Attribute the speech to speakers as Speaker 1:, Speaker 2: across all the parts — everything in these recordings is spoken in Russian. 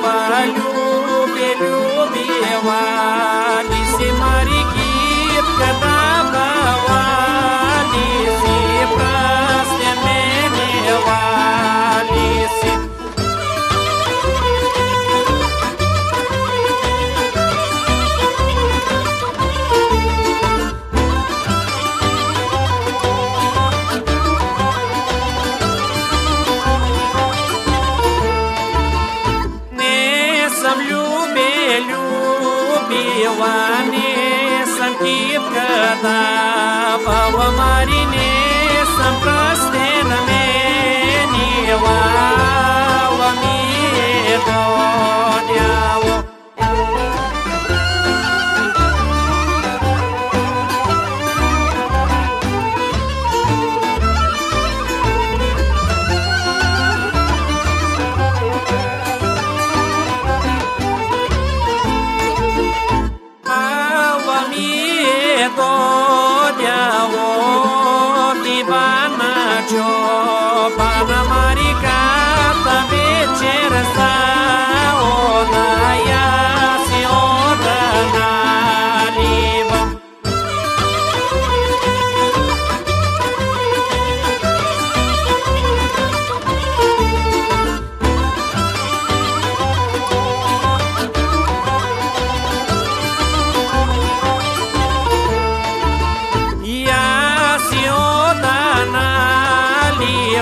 Speaker 1: Baba, you will be a دیوانه سنگیب کتاب و مارینه سمپرسته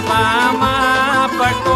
Speaker 1: बामा पट